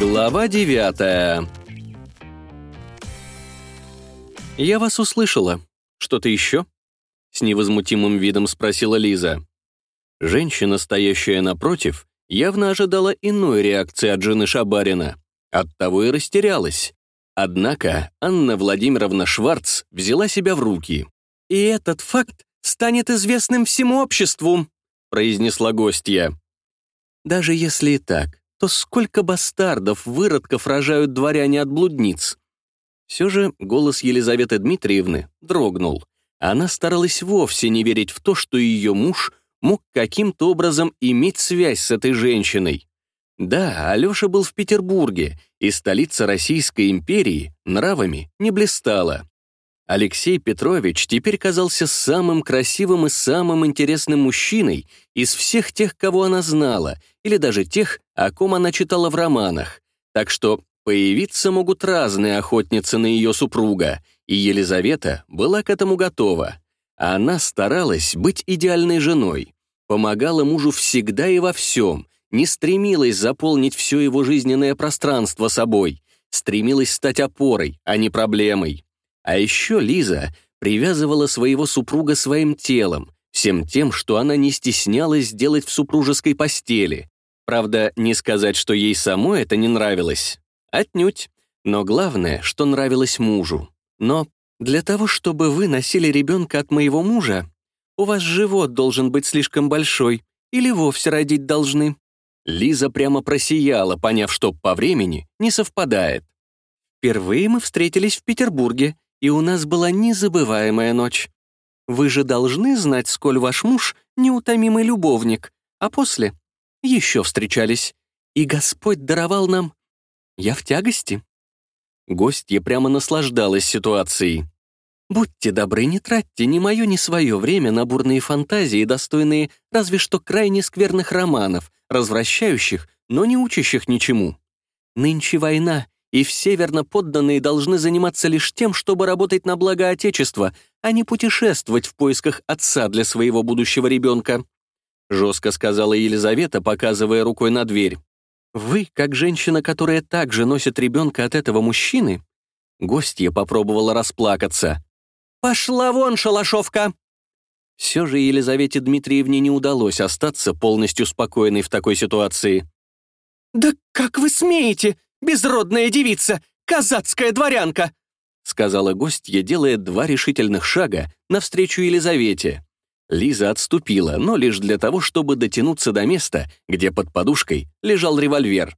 Глава девятая «Я вас услышала. Что-то еще?» С невозмутимым видом спросила Лиза. Женщина, стоящая напротив, явно ожидала иной реакции от жены Шабарина. Оттого и растерялась. Однако Анна Владимировна Шварц взяла себя в руки. «И этот факт станет известным всему обществу», произнесла гостья. «Даже если и так, то сколько бастардов, выродков рожают дворяне от блудниц?» Все же голос Елизаветы Дмитриевны дрогнул. Она старалась вовсе не верить в то, что ее муж мог каким-то образом иметь связь с этой женщиной. Да, Алеша был в Петербурге, и столица Российской империи нравами не блистала. Алексей Петрович теперь казался самым красивым и самым интересным мужчиной из всех тех, кого она знала, или даже тех, о ком она читала в романах. Так что появиться могут разные охотницы на ее супруга, и Елизавета была к этому готова. Она старалась быть идеальной женой, помогала мужу всегда и во всем, не стремилась заполнить все его жизненное пространство собой, стремилась стать опорой, а не проблемой. А еще Лиза привязывала своего супруга своим телом, всем тем, что она не стеснялась сделать в супружеской постели. Правда, не сказать, что ей самой это не нравилось. Отнюдь. Но главное, что нравилось мужу. Но для того, чтобы вы носили ребенка от моего мужа, у вас живот должен быть слишком большой или вовсе родить должны. Лиза прямо просияла, поняв, что по времени не совпадает. Впервые мы встретились в Петербурге, и у нас была незабываемая ночь. Вы же должны знать, сколь ваш муж — неутомимый любовник, а после еще встречались. И Господь даровал нам... Я в тягости. Гостья прямо наслаждалась ситуацией. Будьте добры, не тратьте ни мое, ни свое время на бурные фантазии, достойные разве что крайне скверных романов, развращающих, но не учащих ничему. Нынче война, и все верноподданные должны заниматься лишь тем, чтобы работать на благо Отечества, а не путешествовать в поисках отца для своего будущего ребенка», жестко сказала Елизавета, показывая рукой на дверь. «Вы, как женщина, которая также носит ребенка от этого мужчины?» Гостья попробовала расплакаться. «Пошла вон, шалашовка!» Все же Елизавете Дмитриевне не удалось остаться полностью спокойной в такой ситуации. «Да как вы смеете, безродная девица, казацкая дворянка!» сказала гостья, делая два решительных шага навстречу Елизавете. Лиза отступила, но лишь для того, чтобы дотянуться до места, где под подушкой лежал револьвер.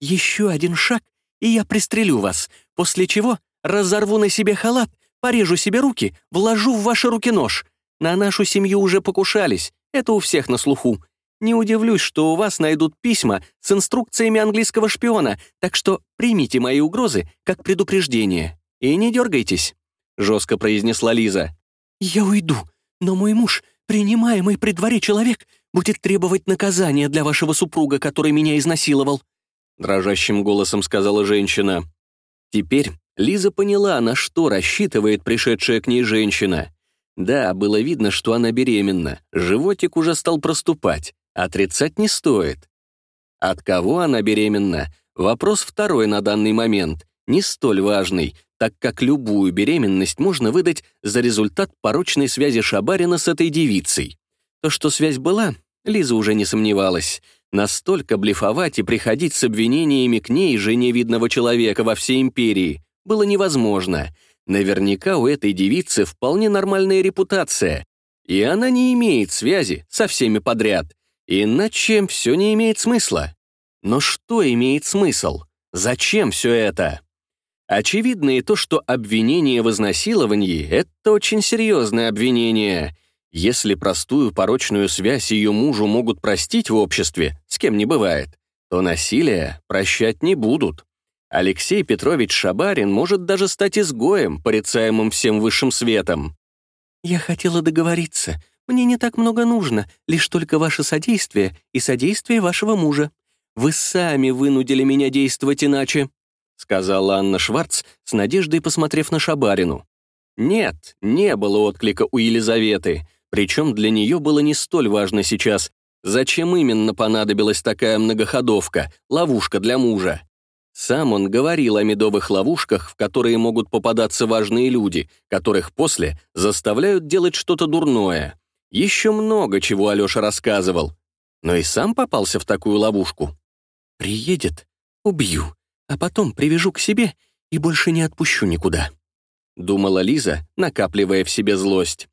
«Еще один шаг, и я пристрелю вас, после чего разорву на себе халат Порежу себе руки, вложу в ваши руки нож. На нашу семью уже покушались, это у всех на слуху. Не удивлюсь, что у вас найдут письма с инструкциями английского шпиона, так что примите мои угрозы как предупреждение. И не дергайтесь», — жестко произнесла Лиза. «Я уйду, но мой муж, принимаемый при дворе человек, будет требовать наказания для вашего супруга, который меня изнасиловал», — дрожащим голосом сказала женщина. Теперь Лиза поняла, на что рассчитывает пришедшая к ней женщина. Да, было видно, что она беременна, животик уже стал проступать, отрицать не стоит. От кого она беременна? Вопрос второй на данный момент, не столь важный, так как любую беременность можно выдать за результат порочной связи Шабарина с этой девицей. То, что связь была, Лиза уже не сомневалась. Настолько блефовать и приходить с обвинениями к ней, жене видного человека во всей империи, было невозможно. Наверняка у этой девицы вполне нормальная репутация, и она не имеет связи со всеми подряд, иначе все не имеет смысла. Но что имеет смысл? Зачем все это? Очевидно и то, что обвинение в изнасиловании — это очень серьезное обвинение. Если простую порочную связь ее мужу могут простить в обществе, с кем не бывает, то насилие прощать не будут. Алексей Петрович Шабарин может даже стать изгоем, порицаемым всем высшим светом. «Я хотела договориться. Мне не так много нужно, лишь только ваше содействие и содействие вашего мужа. Вы сами вынудили меня действовать иначе», сказала Анна Шварц, с надеждой посмотрев на Шабарину. Нет, не было отклика у Елизаветы, причем для нее было не столь важно сейчас, зачем именно понадобилась такая многоходовка, ловушка для мужа. Сам он говорил о медовых ловушках, в которые могут попадаться важные люди, которых после заставляют делать что-то дурное. Еще много чего Алеша рассказывал. Но и сам попался в такую ловушку. «Приедет, убью, а потом привяжу к себе и больше не отпущу никуда», — думала Лиза, накапливая в себе злость.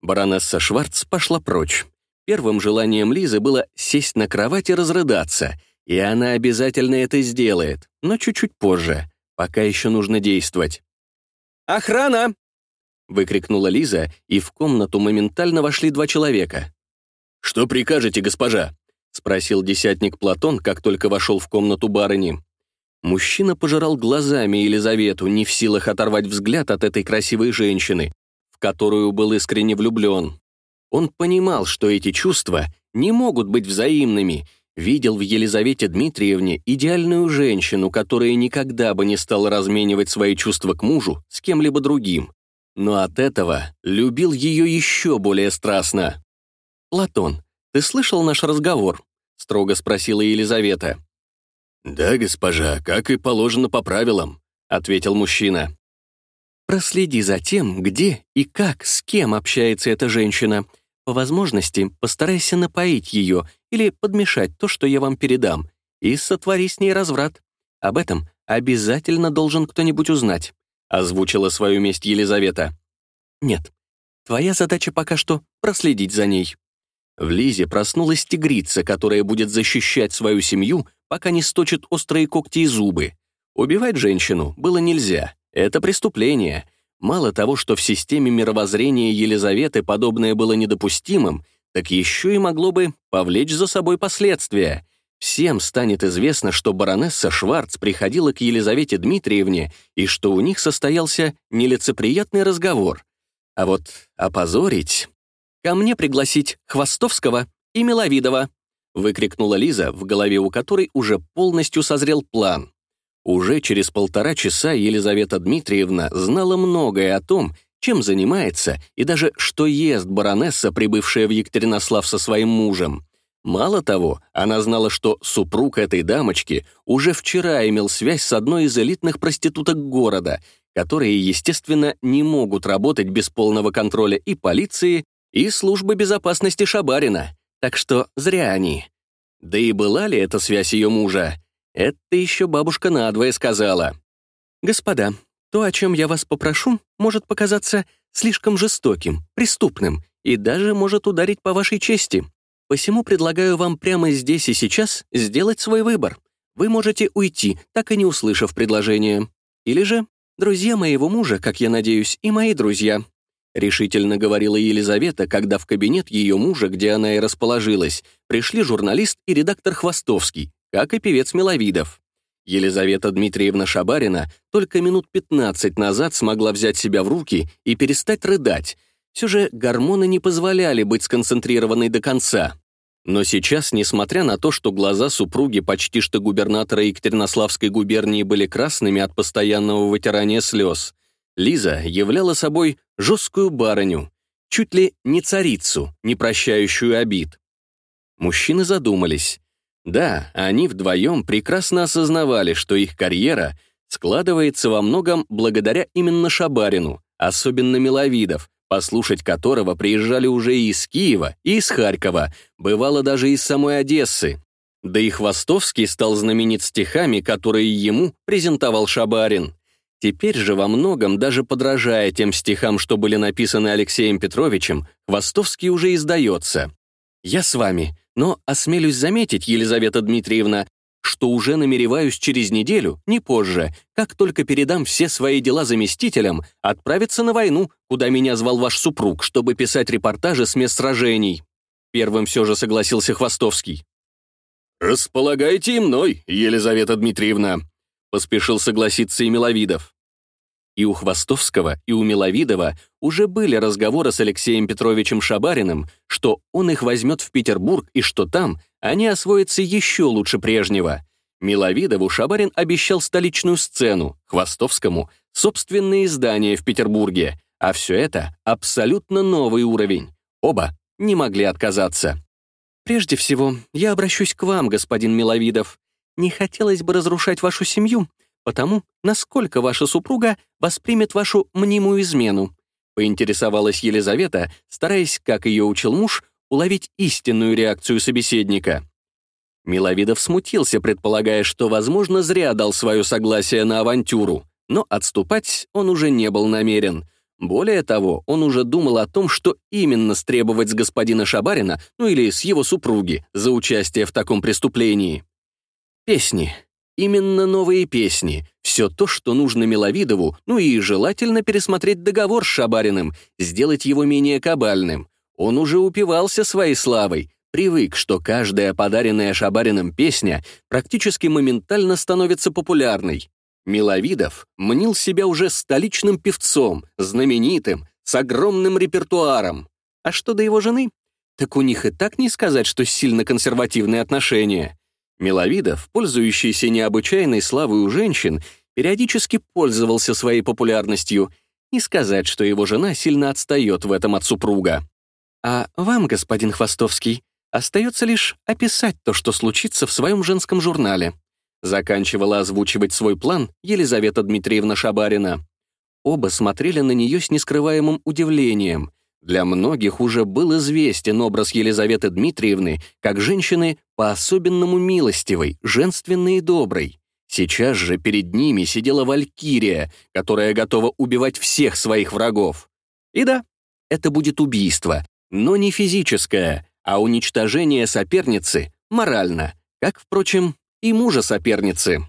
Баронесса Шварц пошла прочь. Первым желанием Лизы было сесть на кровать и разрыдаться — и она обязательно это сделает, но чуть-чуть позже. Пока еще нужно действовать. «Охрана!» — выкрикнула Лиза, и в комнату моментально вошли два человека. «Что прикажете, госпожа?» — спросил десятник Платон, как только вошел в комнату барыни. Мужчина пожирал глазами Елизавету, не в силах оторвать взгляд от этой красивой женщины, в которую был искренне влюблен. Он понимал, что эти чувства не могут быть взаимными, видел в Елизавете Дмитриевне идеальную женщину, которая никогда бы не стала разменивать свои чувства к мужу с кем-либо другим. Но от этого любил ее еще более страстно. «Платон, ты слышал наш разговор?» — строго спросила Елизавета. «Да, госпожа, как и положено по правилам», — ответил мужчина. «Проследи за тем, где и как, с кем общается эта женщина. По возможности постарайся напоить ее или подмешать то, что я вам передам, и сотвори с ней разврат. Об этом обязательно должен кто-нибудь узнать», — озвучила свою месть Елизавета. «Нет, твоя задача пока что проследить за ней». В Лизе проснулась тигрица, которая будет защищать свою семью, пока не сточит острые когти и зубы. Убивать женщину было нельзя, это преступление. Мало того, что в системе мировоззрения Елизаветы подобное было недопустимым, так еще и могло бы повлечь за собой последствия. Всем станет известно, что баронесса Шварц приходила к Елизавете Дмитриевне и что у них состоялся нелицеприятный разговор. А вот опозорить... «Ко мне пригласить Хвостовского и Миловидова», выкрикнула Лиза, в голове у которой уже полностью созрел план. Уже через полтора часа Елизавета Дмитриевна знала многое о том, чем занимается и даже что ест баронесса, прибывшая в Екатеринослав со своим мужем. Мало того, она знала, что супруг этой дамочки уже вчера имел связь с одной из элитных проституток города, которые, естественно, не могут работать без полного контроля и полиции, и службы безопасности Шабарина. Так что зря они. Да и была ли эта связь ее мужа? Это еще бабушка надвое сказала. «Господа, то, о чем я вас попрошу, может показаться слишком жестоким, преступным и даже может ударить по вашей чести. Посему предлагаю вам прямо здесь и сейчас сделать свой выбор. Вы можете уйти, так и не услышав предложения. Или же друзья моего мужа, как я надеюсь, и мои друзья. Решительно говорила Елизавета, когда в кабинет ее мужа, где она и расположилась, пришли журналист и редактор Хвостовский, как и певец Миловидов. Елизавета Дмитриевна Шабарина только минут 15 назад смогла взять себя в руки и перестать рыдать. Все же гормоны не позволяли быть сконцентрированной до конца. Но сейчас, несмотря на то, что глаза супруги почти что губернатора Екатеринославской губернии были красными от постоянного вытирания слез, Лиза являла собой жесткую барыню, чуть ли не царицу, не прощающую обид. Мужчины задумались. Да, они вдвоем прекрасно осознавали, что их карьера складывается во многом благодаря именно Шабарину, особенно Миловидов, послушать которого приезжали уже и из Киева, и из Харькова, бывало даже из самой Одессы. Да и Хвостовский стал знаменит стихами, которые ему презентовал Шабарин. Теперь же во многом, даже подражая тем стихам, что были написаны Алексеем Петровичем, Хвостовский уже издается. «Я с вами, но осмелюсь заметить, Елизавета Дмитриевна, что уже намереваюсь через неделю, не позже, как только передам все свои дела заместителям, отправиться на войну, куда меня звал ваш супруг, чтобы писать репортажи с мест сражений». Первым все же согласился Хвостовский. «Располагайте и мной, Елизавета Дмитриевна», — поспешил согласиться и Миловидов. И у Хвостовского, и у Миловидова уже были разговоры с Алексеем Петровичем Шабариным, что он их возьмет в Петербург и что там они освоятся еще лучше прежнего. Миловидову Шабарин обещал столичную сцену, Хвостовскому — собственные издания в Петербурге, а все это — абсолютно новый уровень. Оба не могли отказаться. «Прежде всего, я обращусь к вам, господин Миловидов. Не хотелось бы разрушать вашу семью, потому насколько ваша супруга воспримет вашу мнимую измену», поинтересовалась Елизавета, стараясь, как ее учил муж, уловить истинную реакцию собеседника. Миловидов смутился, предполагая, что, возможно, зря дал свое согласие на авантюру, но отступать он уже не был намерен. Более того, он уже думал о том, что именно стребовать с господина Шабарина, ну или с его супруги, за участие в таком преступлении. Песни. Именно новые песни. Все то, что нужно Миловидову, ну и желательно пересмотреть договор с Шабариным, сделать его менее кабальным. Он уже упивался своей славой, привык, что каждая подаренная Шабариным песня практически моментально становится популярной. Миловидов мнил себя уже столичным певцом, знаменитым, с огромным репертуаром. А что до его жены? Так у них и так не сказать, что сильно консервативные отношения. Миловидов, пользующийся необычайной славой у женщин, периодически пользовался своей популярностью. Не сказать, что его жена сильно отстает в этом от супруга. А вам, господин Хвостовский, остается лишь описать то, что случится в своем женском журнале. Заканчивала озвучивать свой план Елизавета Дмитриевна Шабарина. Оба смотрели на нее с нескрываемым удивлением. Для многих уже был известен образ Елизаветы Дмитриевны как женщины по-особенному милостивой, женственной и доброй. Сейчас же перед ними сидела Валькирия, которая готова убивать всех своих врагов. И да, это будет убийство, но не физическое, а уничтожение соперницы морально, как, впрочем, и мужа соперницы.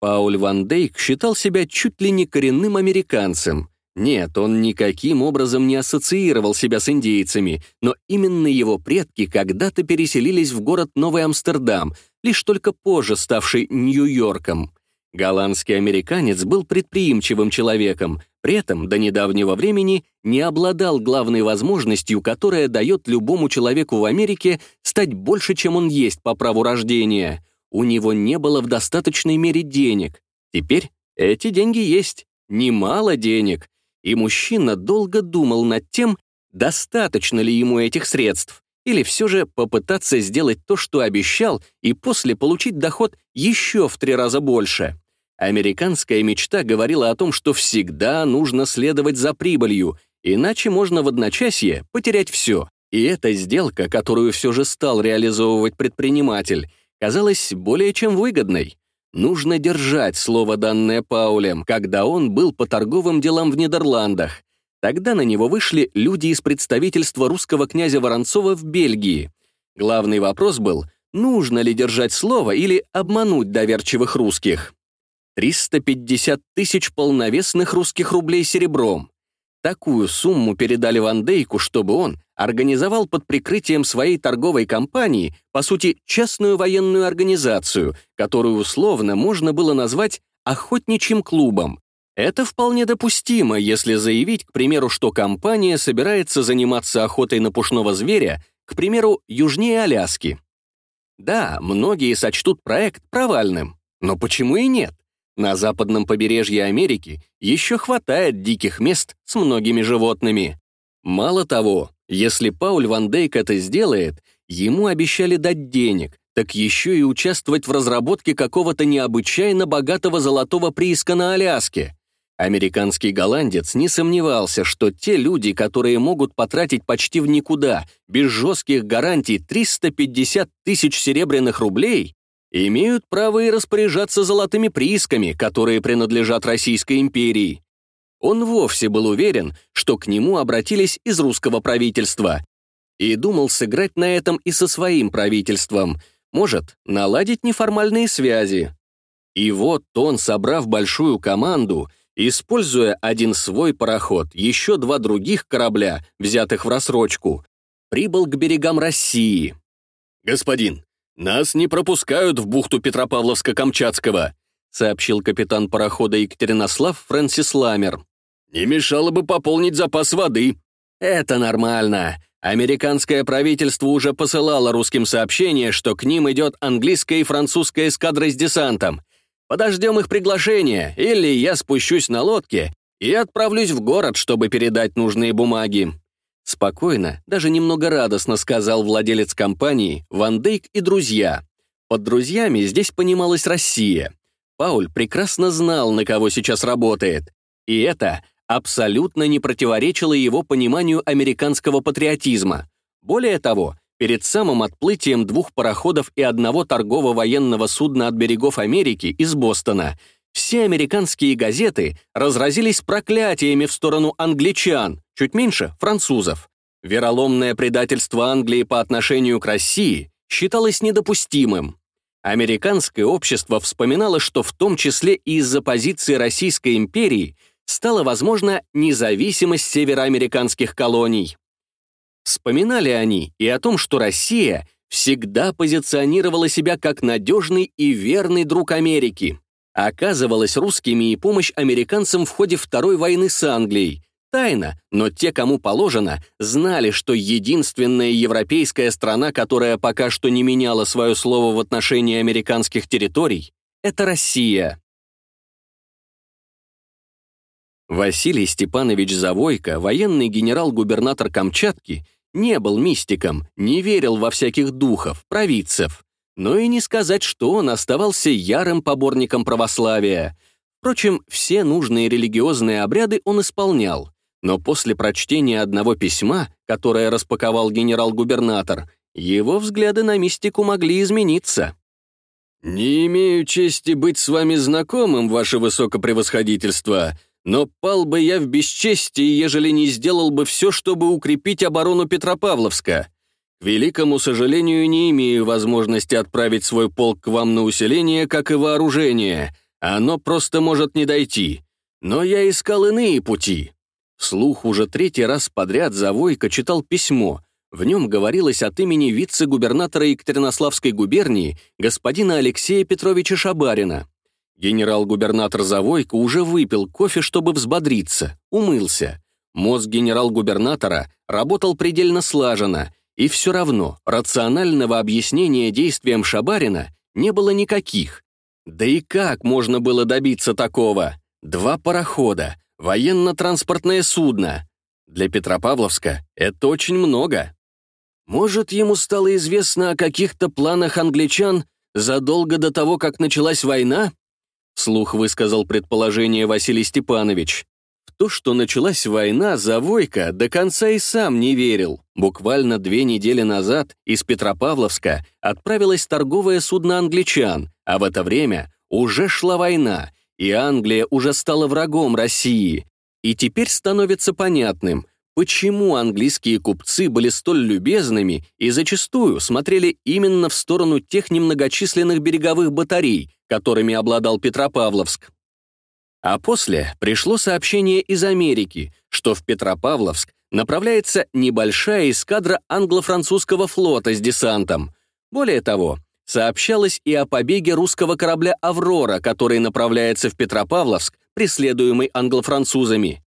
Пауль Ван Дейк считал себя чуть ли не коренным американцем. Нет, он никаким образом не ассоциировал себя с индейцами, но именно его предки когда-то переселились в город Новый Амстердам, лишь только позже ставший Нью-Йорком. Голландский американец был предприимчивым человеком, при этом до недавнего времени не обладал главной возможностью, которая дает любому человеку в Америке стать больше, чем он есть по праву рождения. У него не было в достаточной мере денег. Теперь эти деньги есть. Немало денег. И мужчина долго думал над тем, достаточно ли ему этих средств, или все же попытаться сделать то, что обещал, и после получить доход еще в три раза больше. Американская мечта говорила о том, что всегда нужно следовать за прибылью, иначе можно в одночасье потерять все. И эта сделка, которую все же стал реализовывать предприниматель, казалась более чем выгодной. Нужно держать слово, данное Паулем, когда он был по торговым делам в Нидерландах. Тогда на него вышли люди из представительства русского князя Воронцова в Бельгии. Главный вопрос был, нужно ли держать слово или обмануть доверчивых русских. 350 тысяч полновесных русских рублей серебром. Такую сумму передали Ван Дейку, чтобы он организовал под прикрытием своей торговой компании, по сути, частную военную организацию, которую условно можно было назвать охотничьим клубом. Это вполне допустимо, если заявить, к примеру, что компания собирается заниматься охотой на пушного зверя, к примеру, южнее Аляски. Да, многие сочтут проект провальным, но почему и нет? На западном побережье Америки еще хватает диких мест с многими животными. Мало того, если Пауль Ван Дейк это сделает, ему обещали дать денег, так еще и участвовать в разработке какого-то необычайно богатого золотого прииска на Аляске. Американский голландец не сомневался, что те люди, которые могут потратить почти в никуда, без жестких гарантий 350 тысяч серебряных рублей, имеют право и распоряжаться золотыми приисками, которые принадлежат Российской империи. Он вовсе был уверен, что к нему обратились из русского правительства. И думал сыграть на этом и со своим правительством, может, наладить неформальные связи. И вот он, собрав большую команду, используя один свой пароход, еще два других корабля, взятых в рассрочку, прибыл к берегам России. «Господин, «Нас не пропускают в бухту Петропавловска-Камчатского», сообщил капитан парохода Екатеринослав Фрэнсис Ламер. «Не мешало бы пополнить запас воды». «Это нормально. Американское правительство уже посылало русским сообщение, что к ним идет английская и французская эскадра с десантом. Подождем их приглашения, или я спущусь на лодке и отправлюсь в город, чтобы передать нужные бумаги. Спокойно, даже немного радостно сказал владелец компании Ван Дейк и друзья. Под друзьями здесь понималась Россия. Пауль прекрасно знал, на кого сейчас работает. И это абсолютно не противоречило его пониманию американского патриотизма. Более того, перед самым отплытием двух пароходов и одного торгово-военного судна от берегов Америки из Бостона все американские газеты разразились проклятиями в сторону англичан, чуть меньше — французов. Вероломное предательство Англии по отношению к России считалось недопустимым. Американское общество вспоминало, что в том числе и из-за позиции Российской империи стала возможна независимость североамериканских колоний. Вспоминали они и о том, что Россия всегда позиционировала себя как надежный и верный друг Америки. Оказывалась русскими и помощь американцам в ходе Второй войны с Англией, Тайна, но те, кому положено, знали, что единственная европейская страна, которая пока что не меняла свое слово в отношении американских территорий, это Россия. Василий Степанович Завойко, военный генерал-губернатор Камчатки, не был мистиком, не верил во всяких духов, провидцев. Но и не сказать, что он оставался ярым поборником православия. Впрочем, все нужные религиозные обряды он исполнял. Но после прочтения одного письма, которое распаковал генерал-губернатор, его взгляды на мистику могли измениться. «Не имею чести быть с вами знакомым, ваше высокопревосходительство, но пал бы я в бесчестии, ежели не сделал бы все, чтобы укрепить оборону Петропавловска. К великому сожалению, не имею возможности отправить свой полк к вам на усиление, как и вооружение. Оно просто может не дойти. Но я искал иные пути. Вслух уже третий раз подряд Завойко читал письмо. В нем говорилось от имени вице-губернатора Екатеринославской губернии господина Алексея Петровича Шабарина. Генерал-губернатор Завойко уже выпил кофе, чтобы взбодриться, умылся. Мозг генерал-губернатора работал предельно слаженно, и все равно рационального объяснения действиям Шабарина не было никаких. Да и как можно было добиться такого? Два парохода, военно-транспортное судно. Для Петропавловска это очень много. Может, ему стало известно о каких-то планах англичан задолго до того, как началась война? Слух высказал предположение Василий Степанович. В то, что началась война, Завойко до конца и сам не верил. Буквально две недели назад из Петропавловска отправилось торговое судно англичан, а в это время уже шла война, и Англия уже стала врагом России. И теперь становится понятным, почему английские купцы были столь любезными и зачастую смотрели именно в сторону тех немногочисленных береговых батарей, которыми обладал Петропавловск. А после пришло сообщение из Америки, что в Петропавловск направляется небольшая эскадра англо-французского флота с десантом. Более того, сообщалось и о побеге русского корабля «Аврора», который направляется в Петропавловск, преследуемый англо-французами.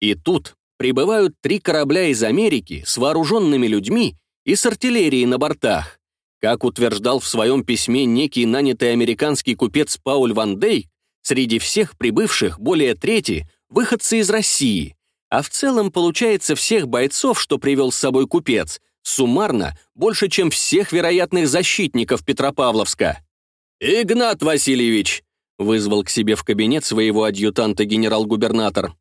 И тут прибывают три корабля из Америки с вооруженными людьми и с артиллерией на бортах. Как утверждал в своем письме некий нанятый американский купец Пауль Ван Дейк, среди всех прибывших более трети — выходцы из России, а в целом получается всех бойцов, что привел с собой купец, суммарно больше, чем всех вероятных защитников Петропавловска. «Игнат Васильевич!» — вызвал к себе в кабинет своего адъютанта генерал-губернатор.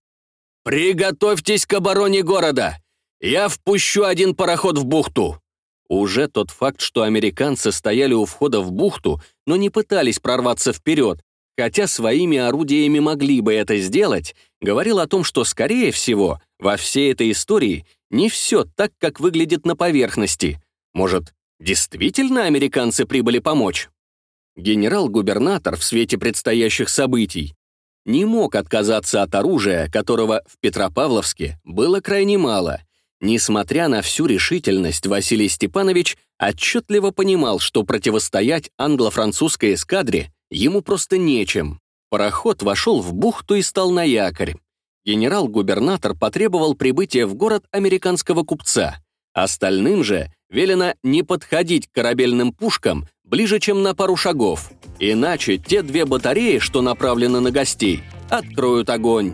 «Приготовьтесь к обороне города! Я впущу один пароход в бухту!» Уже тот факт, что американцы стояли у входа в бухту, но не пытались прорваться вперед, хотя своими орудиями могли бы это сделать, говорил о том, что, скорее всего, во всей этой истории не все так, как выглядит на поверхности. Может, действительно американцы прибыли помочь? Генерал-губернатор в свете предстоящих событий не мог отказаться от оружия, которого в Петропавловске было крайне мало. Несмотря на всю решительность, Василий Степанович отчетливо понимал, что противостоять англо-французской эскадре ему просто нечем. Пароход вошел в бухту и стал на якорь генерал-губернатор потребовал прибытия в город американского купца. Остальным же велено не подходить к корабельным пушкам ближе, чем на пару шагов, иначе те две батареи, что направлены на гостей, откроют огонь.